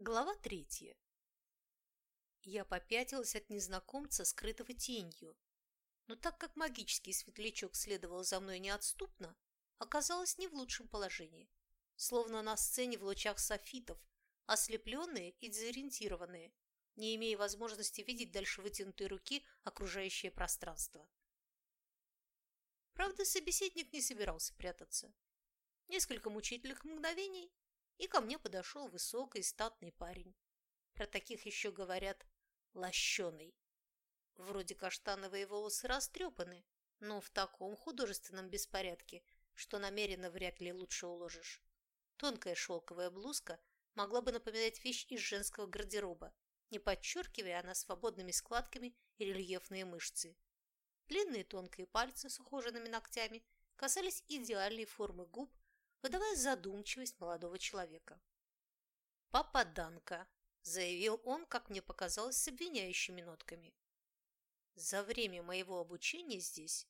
Глава третья. Я попятилась от незнакомца, скрытого тенью, но так как магический светлячок следовал за мной неотступно, оказалась не в лучшем положении, словно на сцене в лучах софитов, ослепленные и дезориентированные, не имея возможности видеть дальше вытянутой руки окружающее пространство. Правда, собеседник не собирался прятаться. Несколько мучительных мгновений, и ко мне подошел высокий статный парень. Про таких еще говорят «лощеный». Вроде каштановые волосы растрепаны, но в таком художественном беспорядке, что намеренно вряд ли лучше уложишь. Тонкая шелковая блузка могла бы напоминать вещь из женского гардероба, не подчеркивая она свободными складками и рельефные мышцы. Длинные тонкие пальцы с ухоженными ногтями касались идеальной формы губ выдавая задумчивость молодого человека. «Попаданка!» – заявил он, как мне показалось, с обвиняющими нотками. «За время моего обучения здесь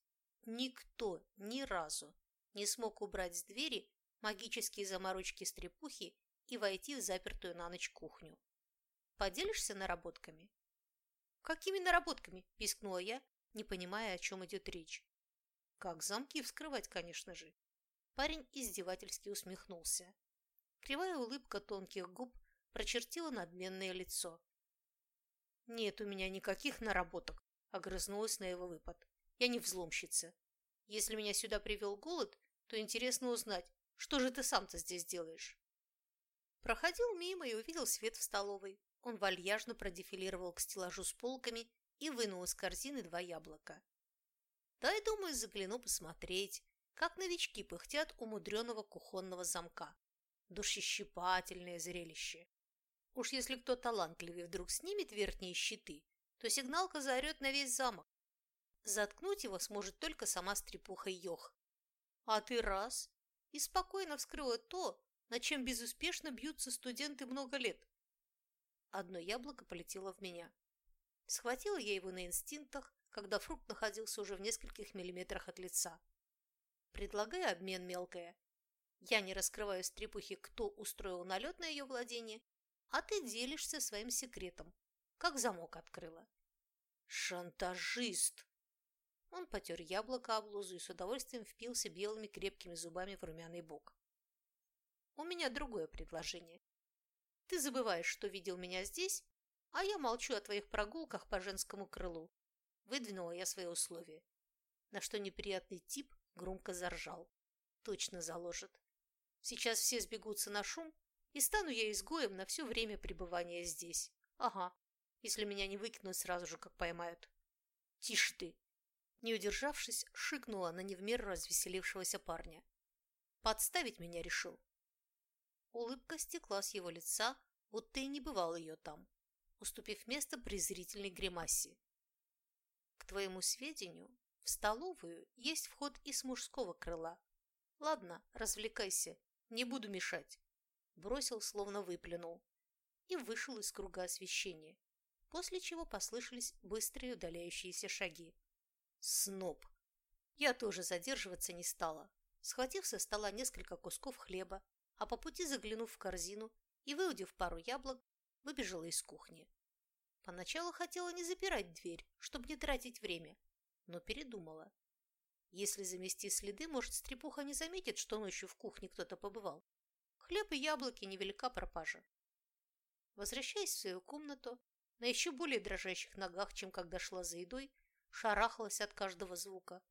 никто ни разу не смог убрать с двери магические заморочки стрепухи и войти в запертую на ночь кухню. Поделишься наработками?» «Какими наработками?» – пискнула я, не понимая, о чем идет речь. «Как замки вскрывать, конечно же. Парень издевательски усмехнулся. Кривая улыбка тонких губ прочертила надменное лицо. «Нет у меня никаких наработок», – огрызнулась на его выпад. «Я не взломщица. Если меня сюда привел голод, то интересно узнать, что же ты сам-то здесь делаешь?» Проходил мимо и увидел свет в столовой. Он вальяжно продефилировал к стеллажу с полками и вынул из корзины два яблока. «Дай, думаю, загляну посмотреть, как новички пыхтят у мудреного кухонного замка. Душещипательное зрелище. Уж если кто талантливый вдруг снимет верхние щиты, то сигналка заорет на весь замок. Заткнуть его сможет только сама стрепуха Йох. А ты раз и спокойно вскрыла то, над чем безуспешно бьются студенты много лет. Одно яблоко полетело в меня. Схватила я его на инстинктах, когда фрукт находился уже в нескольких миллиметрах от лица. Предлагаю обмен мелкое. Я не раскрываю стрепухи, кто устроил налет на ее владение, а ты делишься своим секретом, как замок открыла. Шантажист! Он потер яблоко об лозу и с удовольствием впился белыми крепкими зубами в румяный бок. У меня другое предложение. Ты забываешь, что видел меня здесь, а я молчу о твоих прогулках по женскому крылу. Выдвинула я свои условия. На что неприятный тип Громко заржал. Точно заложит. Сейчас все сбегутся на шум, и стану я изгоем на все время пребывания здесь. Ага, если меня не выкинут сразу же, как поймают. Тише ты! Не удержавшись, шикнула на невмер развеселившегося парня. Подставить меня решил. Улыбка стекла с его лица, будто и не бывал ее там, уступив место презрительной гримасе. К твоему сведению, в столовую есть вход из мужского крыла. Ладно, развлекайся, не буду мешать. Бросил, словно выплюнул. И вышел из круга освещения, после чего послышались быстрые удаляющиеся шаги. Сноб. Я тоже задерживаться не стала. Схватив со стола несколько кусков хлеба, а по пути заглянув в корзину и выудив пару яблок, выбежала из кухни. Поначалу хотела не запирать дверь, чтобы не тратить время, но передумала. Если замести следы, может, стрепуха не заметит, что ночью в кухне кто-то побывал. Хлеб и яблоки – невелика пропажа. Возвращаясь в свою комнату, на еще более дрожащих ногах, чем когда шла за едой, шарахалась от каждого звука,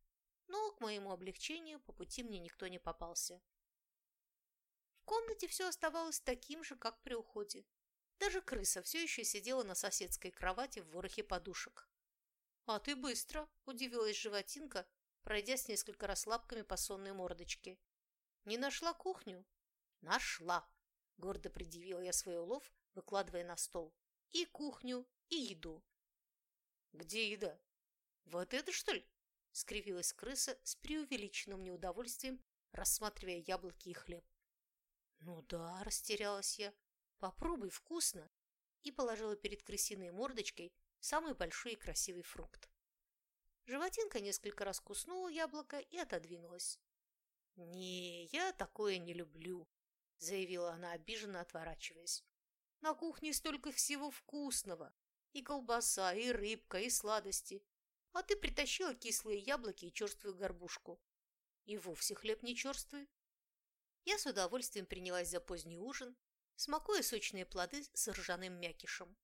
но, к моему облегчению, по пути мне никто не попался. В комнате все оставалось таким же, как при уходе. Даже крыса все еще сидела на соседской кровати в ворохе подушек. «А ты быстро!» – удивилась животинка, пройдя с несколько раз лапками по сонной мордочке. «Не нашла кухню?» «Нашла!» – гордо предъявила я свой улов, выкладывая на стол. «И кухню, и еду». «Где еда? Вот это, что ли?» – скривилась крыса с преувеличенным неудовольствием, рассматривая яблоки и хлеб. «Ну да», – растерялась я. «Попробуй, вкусно!» и положила перед крысиной мордочкой самый большой и красивый фрукт. Животинка несколько раз куснула яблоко и отодвинулась. «Не, я такое не люблю», – заявила она, обиженно отворачиваясь. На кухне столько всего вкусного. И колбаса, и рыбка, и сладости. А ты притащила кислые яблоки и черствую горбушку. И вовсе хлеб не черствый. Я с удовольствием принялась за поздний ужин, смакуя сочные плоды с ржаным мякишем.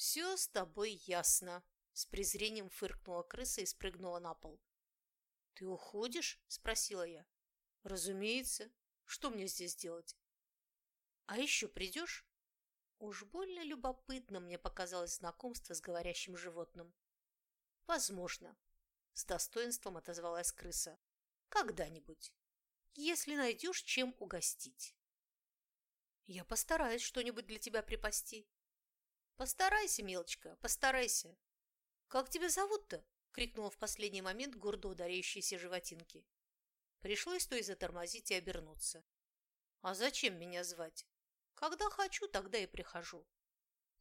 «Все с тобой ясно», – с презрением фыркнула крыса и спрыгнула на пол. «Ты уходишь?» – спросила я. «Разумеется. Что мне здесь делать?» «А еще придешь?» Уж больно любопытно мне показалось знакомство с говорящим животным. «Возможно», – с достоинством отозвалась крыса. «Когда-нибудь, если найдешь, чем угостить». «Я постараюсь что-нибудь для тебя припасти». «Постарайся, мелочка, постарайся». «Как тебя зовут-то?» – крикнула в последний момент гордо ударяющиеся животинки. Пришлось то и затормозить и обернуться. «А зачем меня звать?» Когда хочу, тогда и прихожу.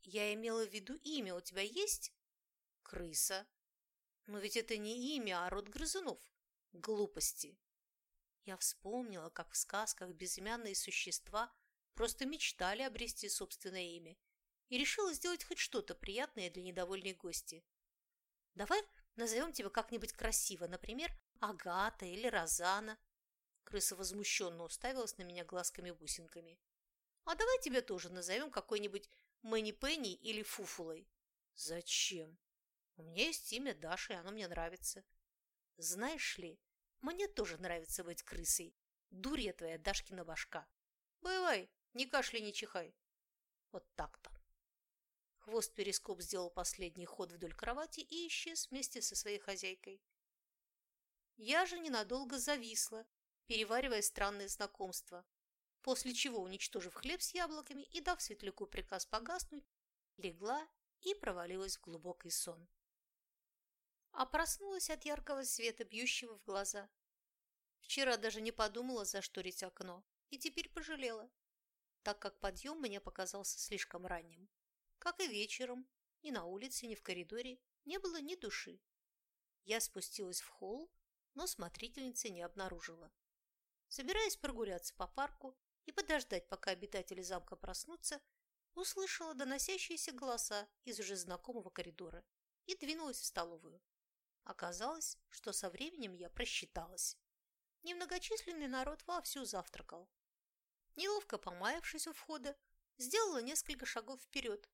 Я имела в виду имя у тебя есть? Крыса. Но ведь это не имя, а род грызунов. Глупости. Я вспомнила, как в сказках безымянные существа просто мечтали обрести собственное имя и решила сделать хоть что-то приятное для недовольной гости. Давай назовем тебя как-нибудь красиво, например, Агата или Розана. Крыса возмущенно уставилась на меня глазками-бусинками. А давай тебя тоже назовем какой-нибудь Мэнни Пенни или Фуфулой. Зачем? У меня есть имя Даша, и оно мне нравится. Знаешь ли, мне тоже нравится быть крысой. Дурья твоя Дашкина башка. Бывай, не кашляй, не чихай. Вот так-то. Хвост перископ сделал последний ход вдоль кровати и исчез вместе со своей хозяйкой. Я же ненадолго зависла, переваривая странное знакомство, после чего, уничтожив хлеб с яблоками и дав светляку приказ погаснуть, легла и провалилась в глубокий сон. А проснулась от яркого света, бьющего в глаза. Вчера даже не подумала зашторить окно, и теперь пожалела, так как подъем мне показался слишком ранним. Как и вечером, ни на улице, ни в коридоре не было ни души. Я спустилась в холл, но смотрительницы не обнаружила. Собираясь прогуляться по парку, и подождать, пока обитатели замка проснутся, услышала доносящиеся голоса из уже знакомого коридора и двинулась в столовую. Оказалось, что со временем я просчиталась. Немногочисленный народ вовсю завтракал. Неловко помаявшись у входа, сделала несколько шагов вперед.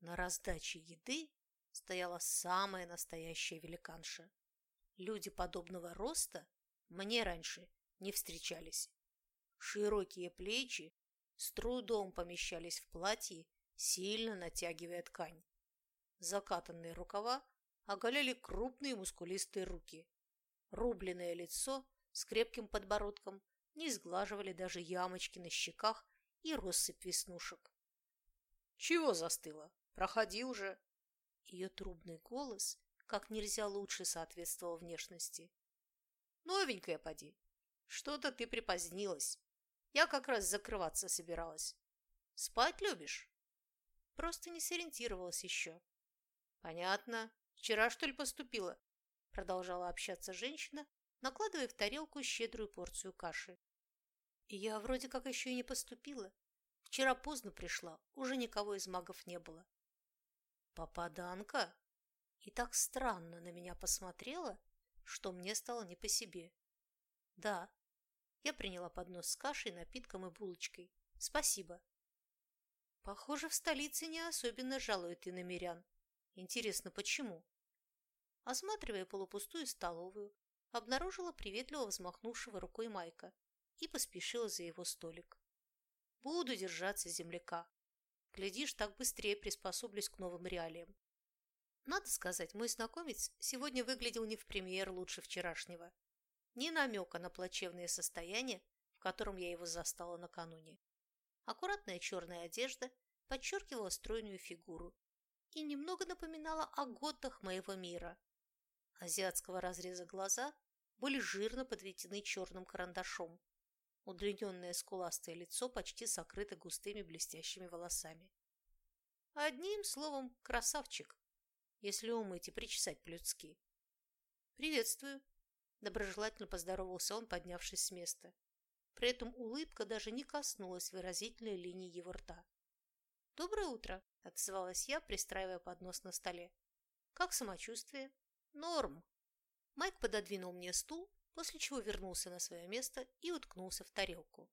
На раздаче еды стояла самая настоящая великанша. Люди подобного роста мне раньше не встречались. Широкие плечи с трудом помещались в платье, сильно натягивая ткань. Закатанные рукава оголяли крупные мускулистые руки. Рубленное лицо с крепким подбородком не сглаживали даже ямочки на щеках и россыпь веснушек. «Чего застыла? Проходи уже!» Ее трубный голос как нельзя лучше соответствовал внешности. «Новенькая, поди! Что-то ты припозднилась!» Я как раз закрываться собиралась. Спать любишь? Просто не сориентировалась еще. Понятно. Вчера, что ли, поступила? Продолжала общаться женщина, накладывая в тарелку щедрую порцию каши. Я вроде как еще и не поступила. Вчера поздно пришла, уже никого из магов не было. Попаданка? И так странно на меня посмотрела, что мне стало не по себе. Да, я приняла поднос с кашей, напитком и булочкой. Спасибо. Похоже, в столице не особенно жалуют намерян. Интересно, почему? Осматривая полупустую столовую, обнаружила приветливо взмахнувшего рукой Майка и поспешила за его столик. Буду держаться земляка. Глядишь, так быстрее приспособлюсь к новым реалиям. Надо сказать, мой знакомец сегодня выглядел не в премьер лучше вчерашнего ни намека на плачевное состояние, в котором я его застала накануне. Аккуратная черная одежда подчеркивала стройную фигуру и немного напоминала о готах моего мира. Азиатского разреза глаза были жирно подведены черным карандашом. Удлиненное скуластое лицо почти сокрыто густыми блестящими волосами. Одним словом, красавчик, если умыть и причесать по-людски. «Приветствую», Доброжелательно поздоровался он, поднявшись с места. При этом улыбка даже не коснулась выразительной линии его рта. «Доброе утро», – отзывалась я, пристраивая поднос на столе. «Как самочувствие?» «Норм». Майк пододвинул мне стул, после чего вернулся на свое место и уткнулся в тарелку.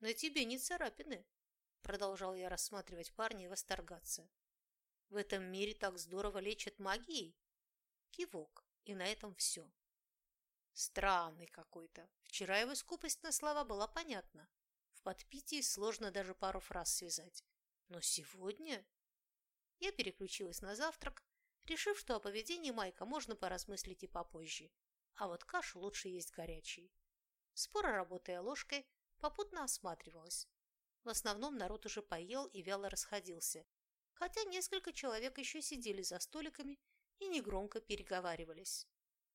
«На тебе не царапины», – продолжал я рассматривать парня и восторгаться. «В этом мире так здорово лечат магией?» Кивок, и на этом все. Странный какой-то. Вчера его скупость на слова была понятна. В подпитии сложно даже пару фраз связать. Но сегодня... Я переключилась на завтрак, решив, что о поведении Майка можно поразмыслить и попозже. А вот кашу лучше есть горячей. Споро работая ложкой, попутно осматривалась. В основном народ уже поел и вяло расходился, хотя несколько человек еще сидели за столиками и негромко переговаривались.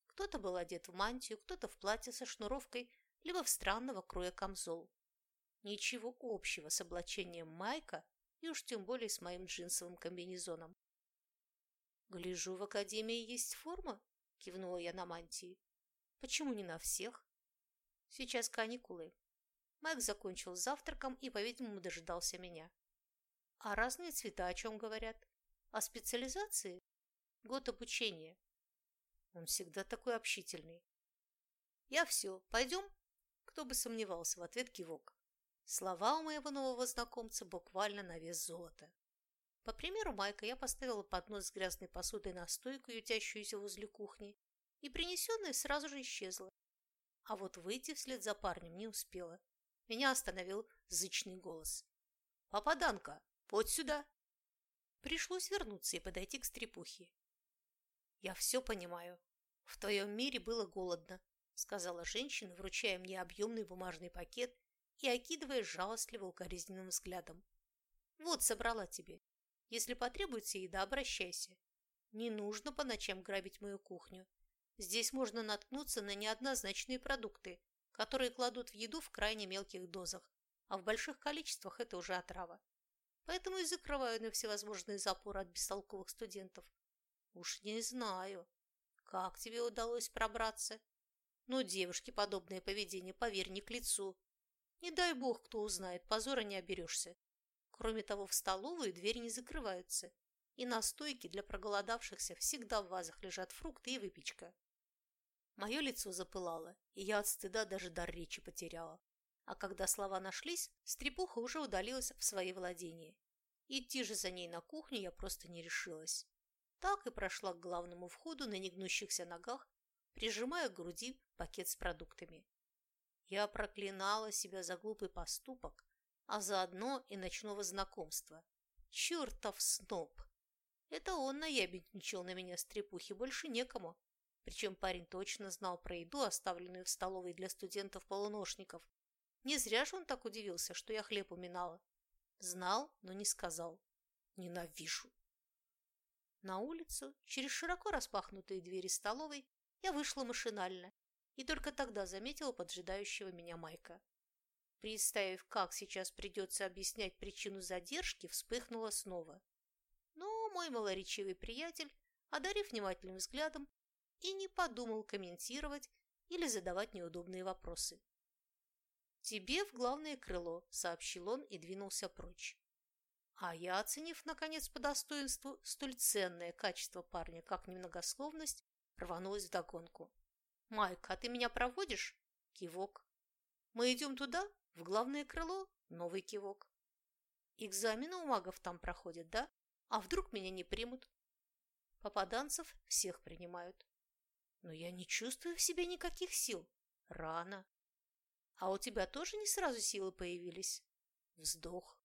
Кто-то был одет в мантию, кто-то в платье со шнуровкой, либо в странного кроя камзол. Ничего общего с облачением Майка и уж тем более с моим джинсовым комбинезоном. «Гляжу, в академии есть форма?» – кивнула я на мантии. «Почему не на всех?» «Сейчас каникулы». Майк закончил завтраком и, по-видимому, дожидался меня. «А разные цвета о чем говорят? О специализации? Год обучения. Он всегда такой общительный. Я все, пойдем? Кто бы сомневался, в ответ кивок. Слова у моего нового знакомца буквально на вес золота. По примеру Майка я поставила поднос с грязной посудой на стойку, ютящуюся возле кухни, и принесенная сразу же исчезла. А вот выйти вслед за парнем не успела. Меня остановил зычный голос. «Попаданка, подь сюда!» Пришлось вернуться и подойти к стрепухе. «Я все понимаю. В твоем мире было голодно», — сказала женщина, вручая мне объемный бумажный пакет и окидывая жалостливо укоризненным взглядом. «Вот, собрала тебе. Если потребуется еда, обращайся. Не нужно по ночам грабить мою кухню. Здесь можно наткнуться на неоднозначные продукты, которые кладут в еду в крайне мелких дозах, а в больших количествах это уже отрава. Поэтому и закрываю на всевозможные запоры от бестолковых студентов, Уж не знаю, как тебе удалось пробраться. Но девушке подобное поведение, поверь, не к лицу. Не дай бог, кто узнает, позора не оберешься. Кроме того, в столовую двери не закрываются, и на стойке для проголодавшихся всегда в вазах лежат фрукты и выпечка. Мое лицо запылало, и я от стыда даже дар речи потеряла. А когда слова нашлись, стрепуха уже удалилась в свои владения. Идти же за ней на кухню я просто не решилась. Так и прошла к главному входу на негнущихся ногах, прижимая к груди пакет с продуктами. Я проклинала себя за глупый поступок, а заодно и ночного знакомства. Чертов сноб! Это он наябедничал на меня с трепухи, больше некому. Причем парень точно знал про еду, оставленную в столовой для студентов-полуношников. Не зря же он так удивился, что я хлеб уминала. Знал, но не сказал. Ненавижу. На улицу, через широко распахнутые двери столовой, я вышла машинально и только тогда заметила поджидающего меня Майка. Представив, как сейчас придется объяснять причину задержки, вспыхнула снова. Но мой малоречивый приятель, одарив внимательным взглядом, и не подумал комментировать или задавать неудобные вопросы. «Тебе в главное крыло», — сообщил он и двинулся прочь. А я, оценив, наконец, по достоинству столь ценное качество парня, как немногословность, рванулась вдогонку. «Майк, а ты меня проводишь?» Кивок. «Мы идем туда, в главное крыло?» Новый кивок. «Экзамены у магов там проходят, да? А вдруг меня не примут?» Попаданцев всех принимают. Но я не чувствую в себе никаких сил. Рано. А у тебя тоже не сразу силы появились? Вздох.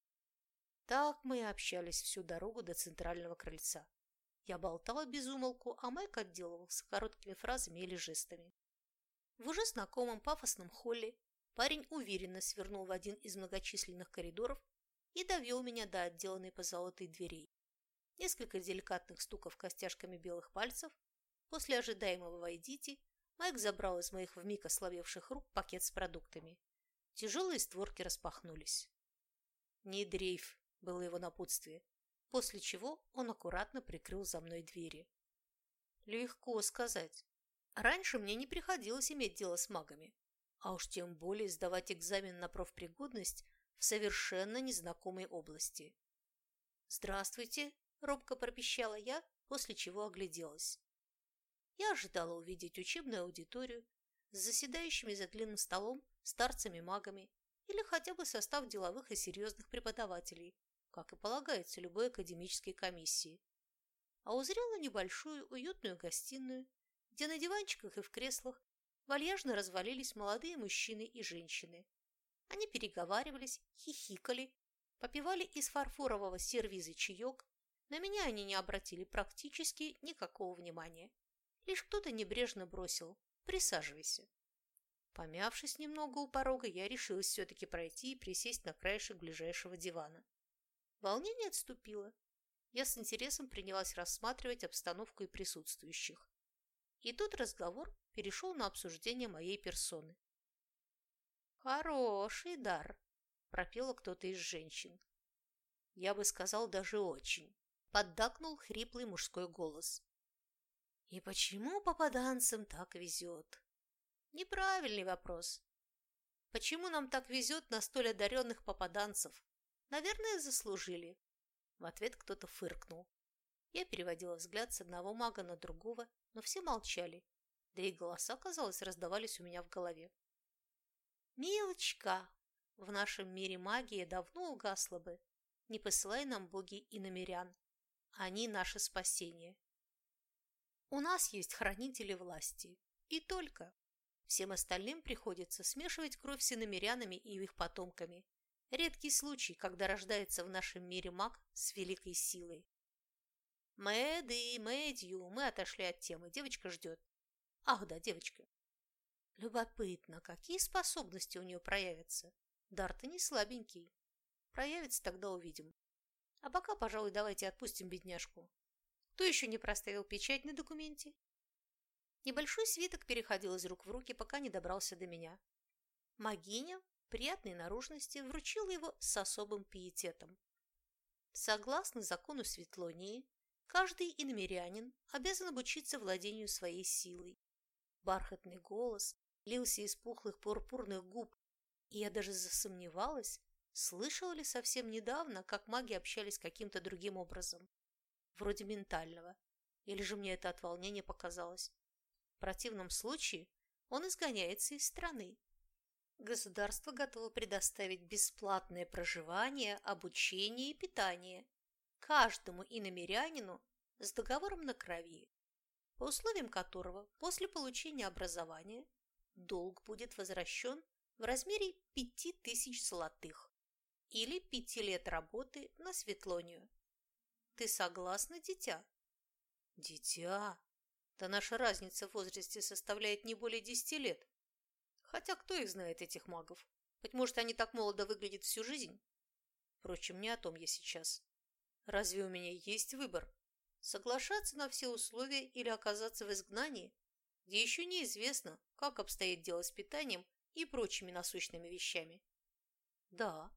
Так мы и общались всю дорогу до центрального крыльца. Я болтала без умолку, а Майк отделывался короткими фразами или жестами. В уже знакомом пафосном холле парень уверенно свернул в один из многочисленных коридоров и довел меня до отделанной позолотой дверей. Несколько деликатных стуков костяшками белых пальцев. После ожидаемого «Войдите» Майк забрал из моих вмиг ословевших рук пакет с продуктами. Тяжелые створки распахнулись. «Не дрейф», было его напутствие, после чего он аккуратно прикрыл за мной двери. Легко сказать. Раньше мне не приходилось иметь дело с магами, а уж тем более сдавать экзамен на профпригодность в совершенно незнакомой области. «Здравствуйте!» – робко пропищала я, после чего огляделась. Я ожидала увидеть учебную аудиторию с заседающими за длинным столом старцами-магами или хотя бы состав деловых и серьезных преподавателей, как и полагается любой академической комиссии. А узрела небольшую уютную гостиную, где на диванчиках и в креслах вальяжно развалились молодые мужчины и женщины. Они переговаривались, хихикали, попивали из фарфорового сервиза чаек. На меня они не обратили практически никакого внимания. Лишь кто-то небрежно бросил «Присаживайся». Помявшись немного у порога, я решилась все-таки пройти и присесть на краешек ближайшего дивана. Волнение отступило. Я с интересом принялась рассматривать обстановку и присутствующих. И тут разговор перешел на обсуждение моей персоны. «Хороший дар», – пропела кто-то из женщин. Я бы сказал, даже очень. Поддакнул хриплый мужской голос. И почему попаданцам так везет? Неправильный вопрос. Почему нам так везет на столь одаренных попаданцев? Наверное, заслужили. В ответ кто-то фыркнул. Я переводила взгляд с одного мага на другого, но все молчали, да и голоса, казалось, раздавались у меня в голове. «Милочка, в нашем мире магия давно угасла бы. Не посылай нам боги и намерян. Они наше спасение. У нас есть хранители власти. И только. Всем остальным приходится смешивать кровь с иномерянами и их потомками. Редкий случай, когда рождается в нашем мире маг с великой силой. Мэды, Мэдью, мы отошли от темы. Девочка ждет. Ах да, девочка. Любопытно, какие способности у нее проявятся. Дар-то не слабенький. Проявится, тогда увидим. А пока, пожалуй, давайте отпустим бедняжку. Кто еще не проставил печать на документе? Небольшой свиток переходил из рук в руки, пока не добрался до меня. Магиня, приятной наружности, вручила его с особым пиететом. Согласно закону Светлонии, каждый иномерянин обязан обучиться владению своей силой. Бархатный голос лился из пухлых пурпурных губ, и я даже засомневалась, слышала ли совсем недавно, как маги общались каким-то другим образом, вроде ментального, или же мне это от волнения показалось. В противном случае он изгоняется из страны. Государство готово предоставить бесплатное проживание, обучение и питание каждому иномерянину с договором на крови, по условиям которого после получения образования долг будет возвращен в размере пяти тысяч золотых или пяти лет работы на Светлонию. Ты согласна, дитя? Дитя? Да наша разница в возрасте составляет не более десяти лет. Хотя кто их знает, этих магов? Быть может, они так молодо выглядят всю жизнь? Впрочем, не о том я сейчас. Разве у меня есть выбор? Соглашаться на все условия или оказаться в изгнании, где еще неизвестно, как обстоит дело с питанием и прочими насущными вещами? Да.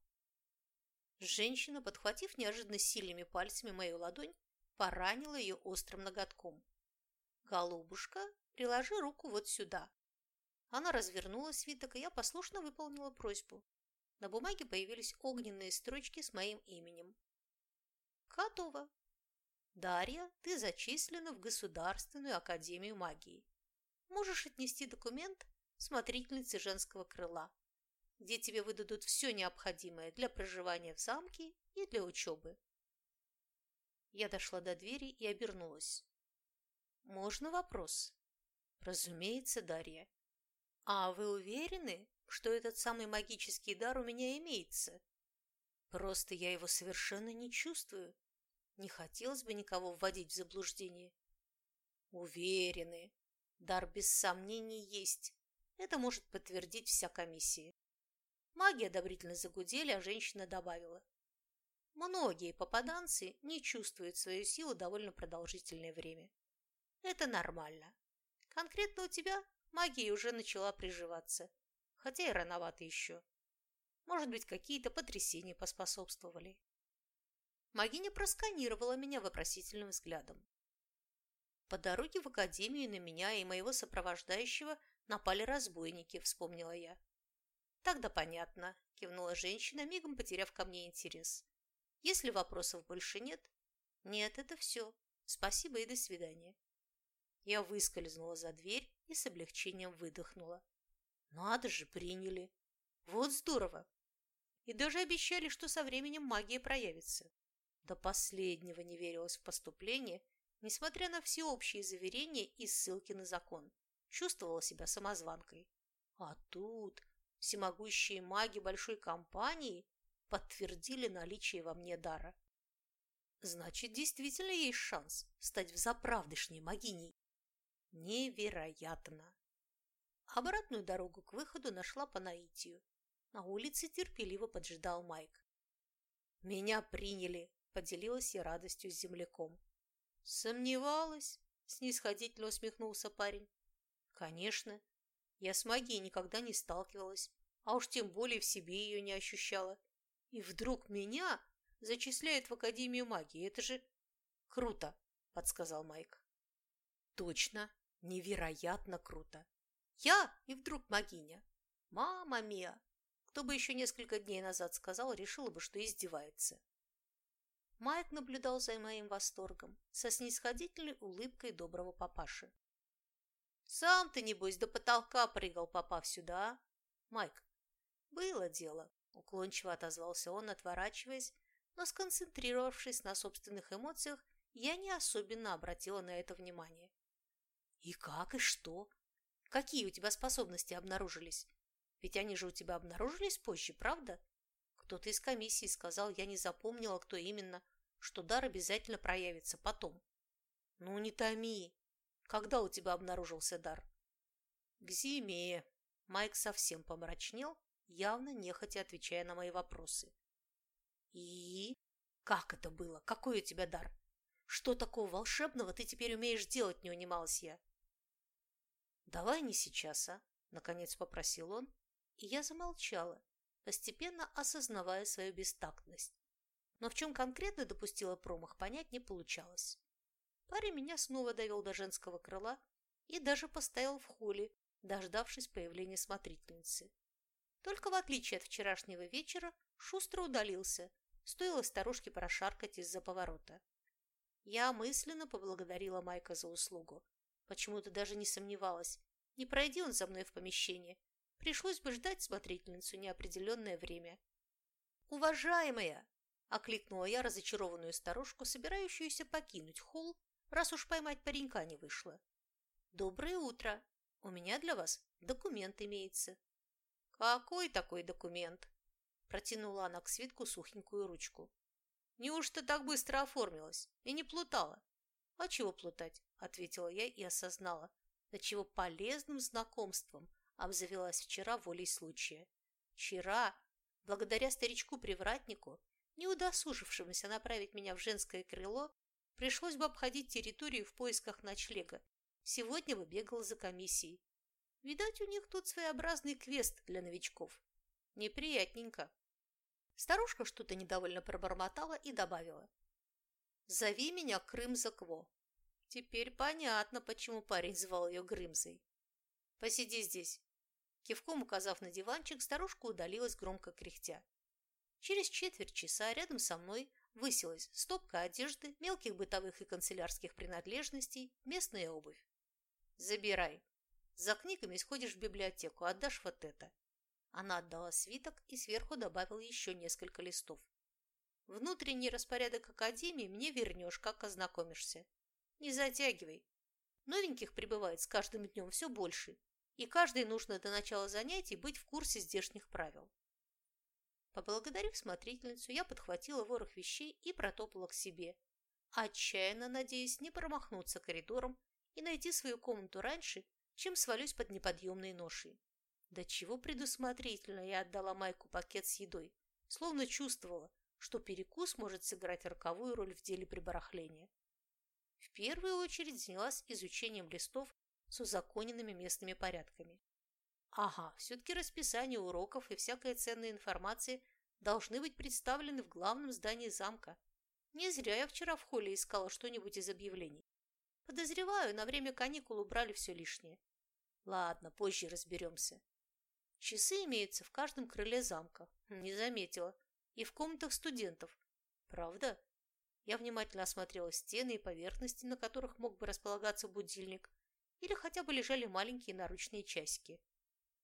Женщина, подхватив неожиданно сильными пальцами мою ладонь, поранила ее острым ноготком. «Голубушка, приложи руку вот сюда». Она развернула свиток, и я послушно выполнила просьбу. На бумаге появились огненные строчки с моим именем. «Готово. Дарья, ты зачислена в Государственную Академию Магии. Можешь отнести документ смотрительнице женского крыла, где тебе выдадут все необходимое для проживания в замке и для учебы. Я дошла до двери и обернулась. «Можно вопрос?» «Разумеется, Дарья. А вы уверены, что этот самый магический дар у меня имеется? Просто я его совершенно не чувствую. Не хотелось бы никого вводить в заблуждение». «Уверены. Дар без сомнений есть. Это может подтвердить вся комиссия. Маги одобрительно загудели, а женщина добавила. Многие попаданцы не чувствуют свою силу довольно продолжительное время. Это нормально. Конкретно у тебя магия уже начала приживаться, хотя и рановато еще. Может быть, какие-то потрясения поспособствовали. Магиня просканировала меня вопросительным взглядом. По дороге в академию на меня и моего сопровождающего напали разбойники, вспомнила я. «Тогда понятно», – кивнула женщина, мигом потеряв ко мне интерес. Если вопросов больше нет, нет, это все. Спасибо и до свидания. Я выскользнула за дверь и с облегчением выдохнула. Надо же, приняли. Вот здорово. И даже обещали, что со временем магия проявится. До последнего не верилось в поступление, несмотря на всеобщие заверения и ссылки на закон. Чувствовала себя самозванкой. А тут всемогущие маги большой компании подтвердили наличие во мне дара. Значит, действительно есть шанс стать взаправдышней могиней. Невероятно! Обратную дорогу к выходу нашла по наитию. На улице терпеливо поджидал Майк. «Меня приняли!» – поделилась я радостью с земляком. «Сомневалась?» – снисходительно усмехнулся парень. «Конечно. Я с магией никогда не сталкивалась, а уж тем более в себе ее не ощущала. И вдруг меня зачисляют в Академию магии. Это же круто!» – подсказал Майк. «Точно! Невероятно круто! Я и вдруг магиня! Мама мия! Кто бы еще несколько дней назад сказал, решила бы, что издевается. Майк наблюдал за моим восторгом со снисходительной улыбкой доброго папаши. «Сам ты, небось, до потолка прыгал, попав сюда, а? Майк, было дело», – уклончиво отозвался он, отворачиваясь, но, сконцентрировавшись на собственных эмоциях, я не особенно обратила на это внимание. «И как, и что? Какие у тебя способности обнаружились? Ведь они же у тебя обнаружились позже, правда? Кто-то из комиссии сказал, я не запомнила, кто именно, что дар обязательно проявится потом. Ну, не томи. Когда у тебя обнаружился дар? К зиме. Майк совсем помрачнел, явно нехотя отвечая на мои вопросы. И? Как это было? Какой у тебя дар? Что такого волшебного ты теперь умеешь делать, не унималась я. Давай не сейчас, а? Наконец попросил он, и я замолчала, постепенно осознавая свою бестактность. Но в чем конкретно допустила промах, понять не получалось. Парень меня снова довел до женского крыла и даже поставил в холле, дождавшись появления смотрительницы. Только в отличие от вчерашнего вечера, шустро удалился, стоило старушке прошаркать из-за поворота. Я мысленно поблагодарила Майка за услугу. Почему-то даже не сомневалась. Не пройди он за мной в помещение, Пришлось бы ждать смотрительницу неопределенное время. «Уважаемая!» – окликнула я разочарованную старушку, собирающуюся покинуть холл, раз уж поймать паренька не вышло. «Доброе утро! У меня для вас документ имеется». «Какой такой документ?» – протянула она к свитку сухенькую ручку. «Неужто так быстро оформилась и не плутала?» «А чего плутать?» – ответила я и осознала, до чего полезным знакомством обзавелась вчера волей случая. Вчера, благодаря старичку-привратнику, не удосужившемуся направить меня в женское крыло, пришлось бы обходить территорию в поисках ночлега. Сегодня бы бегал за комиссией. Видать, у них тут своеобразный квест для новичков. Неприятненько. Старушка что-то недовольно пробормотала и добавила. «Зови меня Крымза-Кво». Теперь понятно, почему парень звал ее Грымзой. «Посиди здесь, Кивком указав на диванчик, старушка удалилась громко кряхтя. Через четверть часа рядом со мной высилась стопка одежды, мелких бытовых и канцелярских принадлежностей, местная обувь. «Забирай. За книгами сходишь в библиотеку, отдашь вот это». Она отдала свиток и сверху добавила еще несколько листов. «Внутренний распорядок Академии мне вернешь, как ознакомишься. Не затягивай. Новеньких прибывает с каждым днем все больше, и каждой нужно до начала занятий быть в курсе здешних правил. Поблагодарив смотрительницу, я подхватила ворох вещей и протопала к себе, отчаянно надеясь не промахнуться коридором и найти свою комнату раньше, чем свалюсь под неподъемной ношей. До чего предусмотрительно я отдала Майку пакет с едой, словно чувствовала, что перекус может сыграть роковую роль в деле прибарахления. В первую очередь занялась изучением листов с узаконенными местными порядками. Ага, все-таки расписание уроков и всякая ценная информация должны быть представлены в главном здании замка. Не зря я вчера в холле искала что-нибудь из объявлений. Подозреваю, на время каникул убрали все лишнее. Ладно, позже разберемся. Часы имеются в каждом крыле замка. Не заметила. И в комнатах студентов. Правда? Я внимательно осмотрела стены и поверхности, на которых мог бы располагаться будильник, или хотя бы лежали маленькие наручные часики.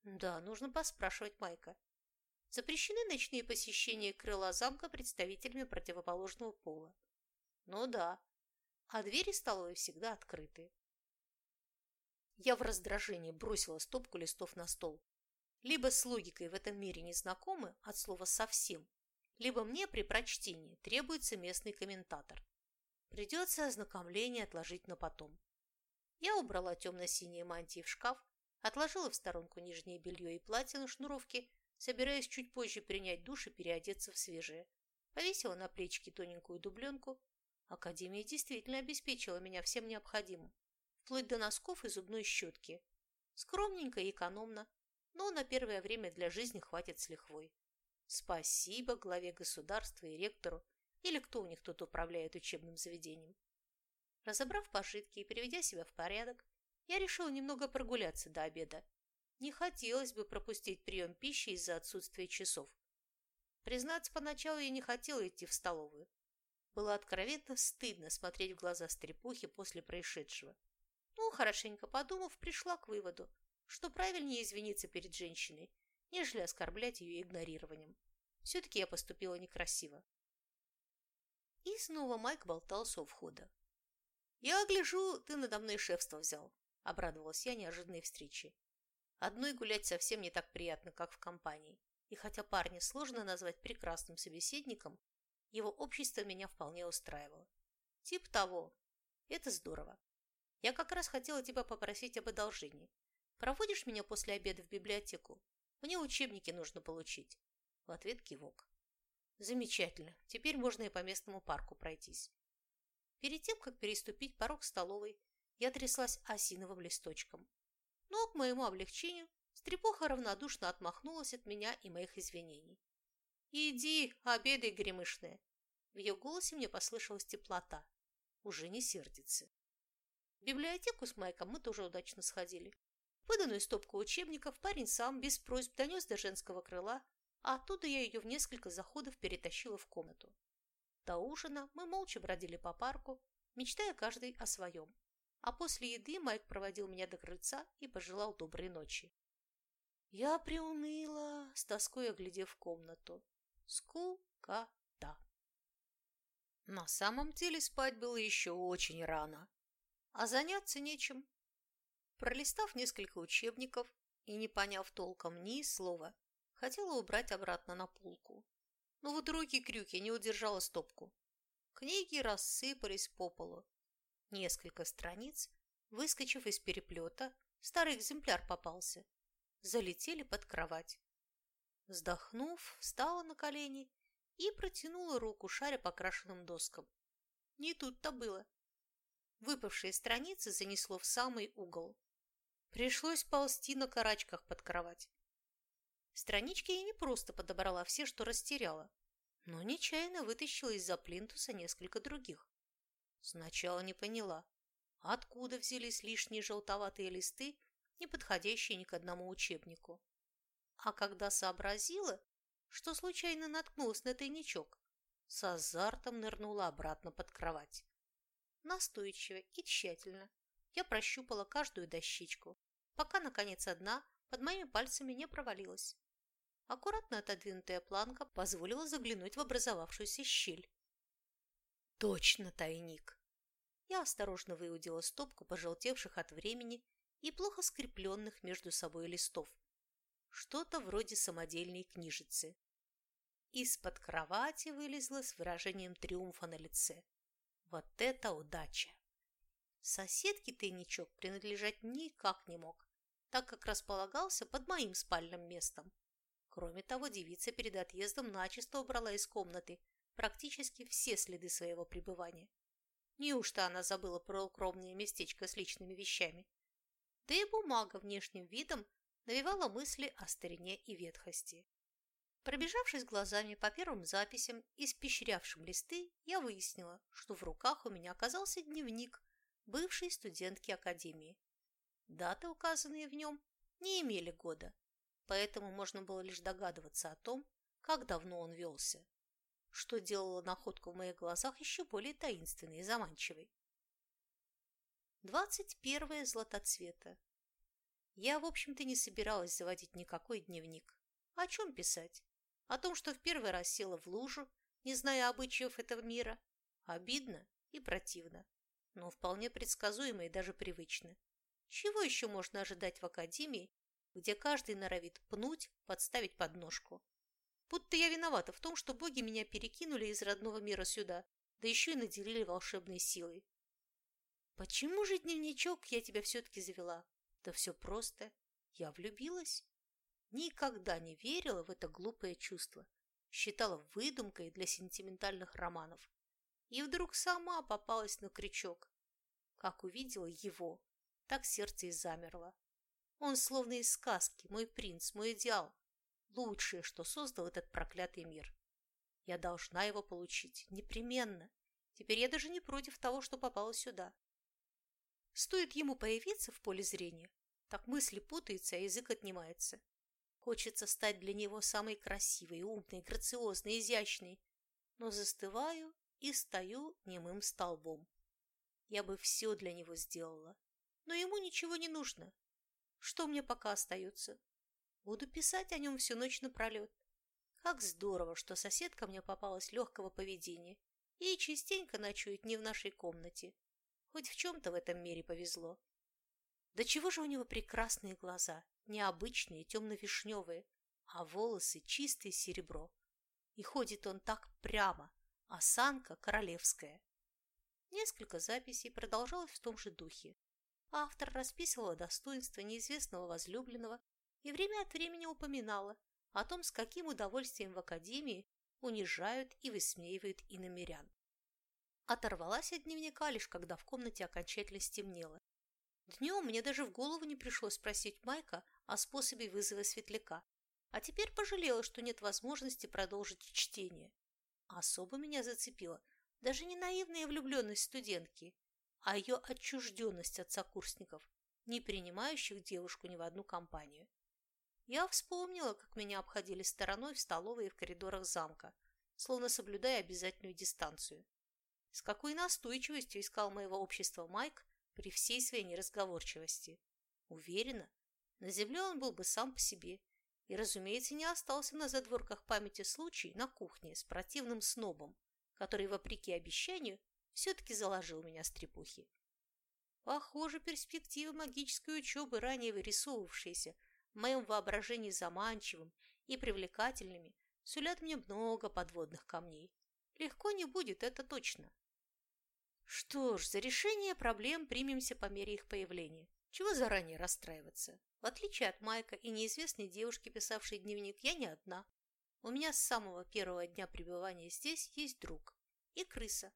Да, нужно поспрашивать Майка. Запрещены ночные посещения крыла замка представителями противоположного пола. Ну да, а двери столовой всегда открыты. Я в раздражении бросила стопку листов на стол. Либо с логикой в этом мире не знакомы от слова «совсем», либо мне при прочтении требуется местный комментатор. Придется ознакомление отложить на потом. Я убрала темно-синие мантии в шкаф, отложила в сторонку нижнее белье и платье на шнуровке, собираясь чуть позже принять душ и переодеться в свежее. Повесила на плечики тоненькую дубленку. Академия действительно обеспечила меня всем необходимым, вплоть до носков и зубной щетки. Скромненько и экономно, но на первое время для жизни хватит с лихвой. Спасибо главе государства и ректору, или кто у них тут управляет учебным заведением. Разобрав пожитки и приведя себя в порядок, я решила немного прогуляться до обеда. Не хотелось бы пропустить прием пищи из-за отсутствия часов. Признаться, поначалу я не хотела идти в столовую. Было откровенно стыдно смотреть в глаза стрепухи после происшедшего. Но, хорошенько подумав, пришла к выводу, что правильнее извиниться перед женщиной, нежели оскорблять ее игнорированием. Все-таки я поступила некрасиво. И снова Майк болтался у входа. «Я гляжу, ты надо мной шефство взял», – обрадовалась я неожиданной встрече. Одной гулять совсем не так приятно, как в компании. И хотя парня сложно назвать прекрасным собеседником, его общество меня вполне устраивало. Тип того. Это здорово. Я как раз хотела тебя попросить об одолжении. Проводишь меня после обеда в библиотеку? Мне учебники нужно получить. В ответ кивок. Замечательно. Теперь можно и по местному парку пройтись. Перед тем, как переступить порог столовой, я тряслась осиновым листочком. Но, к моему облегчению, стрепуха равнодушно отмахнулась от меня и моих извинений. «Иди, обедай, гремышная!» В ее голосе мне послышалась теплота. Уже не сердится. В библиотеку с Майком мы тоже удачно сходили. Выданную стопку учебников парень сам, без просьб, донес до женского крыла, а оттуда я ее в несколько заходов перетащила в комнату. До ужина мы молча бродили по парку, мечтая каждый о своем. А после еды Майк проводил меня до крыльца и пожелал доброй ночи. Я приуныла, с тоской оглядев комнату. Скукота. На самом деле спать было еще очень рано, а заняться нечем. Пролистав несколько учебников и не поняв толком ни слова, хотела убрать обратно на полку. Но вот руки-крюки не удержала стопку. Книги рассыпались по полу. Несколько страниц, выскочив из переплета, старый экземпляр попался. Залетели под кровать. Вздохнув, встала на колени и протянула руку, шаря по крашенным доскам. Не тут-то было. Выпавшие страницы занесло в самый угол. Пришлось ползти на карачках под кровать. Странички я не просто подобрала все, что растеряла, но нечаянно вытащила из-за плинтуса несколько других. Сначала не поняла, откуда взялись лишние желтоватые листы, не подходящие ни к одному учебнику. А когда сообразила, что случайно наткнулась на тайничок, с азартом нырнула обратно под кровать. Настойчиво и тщательно я прощупала каждую дощечку, пока, наконец, одна под моими пальцами не провалилась. Аккуратно отодвинутая планка позволила заглянуть в образовавшуюся щель. Точно тайник! Я осторожно выудила стопку пожелтевших от времени и плохо скрепленных между собой листов. Что-то вроде самодельной книжицы. Из-под кровати вылезла с выражением триумфа на лице. Вот это удача! Соседке тайничок принадлежать никак не мог, так как располагался под моим спальным местом. Кроме того, девица перед отъездом начисто убрала из комнаты практически все следы своего пребывания. Неужто она забыла про укромное местечко с личными вещами? Да и бумага внешним видом навевала мысли о старине и ветхости. Пробежавшись глазами по первым записям, испещрявшим листы, я выяснила, что в руках у меня оказался дневник бывшей студентки академии. Даты, указанные в нем, не имели года, поэтому можно было лишь догадываться о том, как давно он велся. Что делало находку в моих глазах еще более таинственной и заманчивой. Двадцать первое златоцвета. Я, в общем-то, не собиралась заводить никакой дневник. О чем писать? О том, что в первый раз села в лужу, не зная обычаев этого мира. Обидно и противно, но вполне предсказуемо и даже привычно. Чего еще можно ожидать в академии, где каждый норовит пнуть, подставить подножку? Будто я виновата в том, что боги меня перекинули из родного мира сюда, да еще и наделили волшебной силой. Почему же, дневничок, я тебя все-таки завела? Да все просто. Я влюбилась. Никогда не верила в это глупое чувство. Считала выдумкой для сентиментальных романов. И вдруг сама попалась на крючок. Как увидела его, так сердце и замерло. Он словно из сказки, мой принц, мой идеал. Лучшее, что создал этот проклятый мир. Я должна его получить. Непременно. Теперь я даже не против того, что попала сюда. Стоит ему появиться в поле зрения, так мысли путаются, а язык отнимается. Хочется стать для него самой красивой, умной, грациозной, изящной. Но застываю и стою немым столбом. Я бы все для него сделала. Но ему ничего не нужно. Что мне пока остается? Буду писать о нем всю ночь напролет. Как здорово, что соседка мне попалась легкого поведения и частенько ночует не в нашей комнате. Хоть в чем-то в этом мире повезло. Да чего же у него прекрасные глаза, необычные, темно-вишневые, а волосы чистые серебро. И ходит он так прямо, осанка королевская. Несколько записей продолжалось в том же духе. Автор расписывала достоинства неизвестного возлюбленного и время от времени упоминала о том, с каким удовольствием в Академии унижают и высмеивают иномерян. Оторвалась от дневника лишь когда в комнате окончательно стемнело Днем мне даже в голову не пришлось спросить Майка о способе вызова светляка, а теперь пожалела, что нет возможности продолжить чтение. Особо меня зацепила даже не наивная влюбленность студентки, а ее отчужденность от сокурсников, не принимающих девушку ни в одну компанию. Я вспомнила, как меня обходили стороной в столовой и в коридорах замка, словно соблюдая обязательную дистанцию. С какой настойчивостью искал моего общества Майк, при всей своей неразговорчивости. Уверена, на земле он был бы сам по себе и, разумеется, не остался на задворках памяти случай на кухне с противным снобом, который, вопреки обещанию, все-таки заложил меня с трепухи. Похоже, перспективы магической учебы, ранее вырисовывавшиеся в моем воображении заманчивым и привлекательными, сулят мне много подводных камней. Легко не будет, это точно. Что ж, за решение проблем примемся по мере их появления. Чего заранее расстраиваться? В отличие от Майка и неизвестной девушки, писавшей дневник, я не одна. У меня с самого первого дня пребывания здесь есть друг и крыса.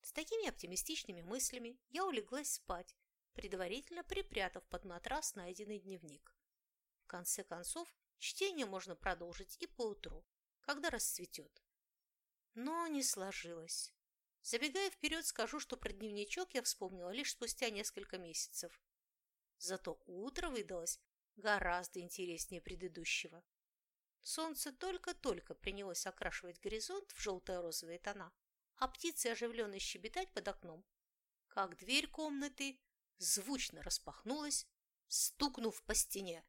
С такими оптимистичными мыслями я улеглась спать, предварительно припрятав под матрас найденный дневник. Конце концов, чтение можно продолжить и поутру, когда расцветет. Но не сложилось. Забегая вперед, скажу, что про дневничок я вспомнила лишь спустя несколько месяцев. Зато утро выдалось гораздо интереснее предыдущего. Солнце только-только принялось окрашивать горизонт в желто-розовые тона, а птицы оживленно щебетать под окном, как дверь комнаты звучно распахнулась, стукнув по стене.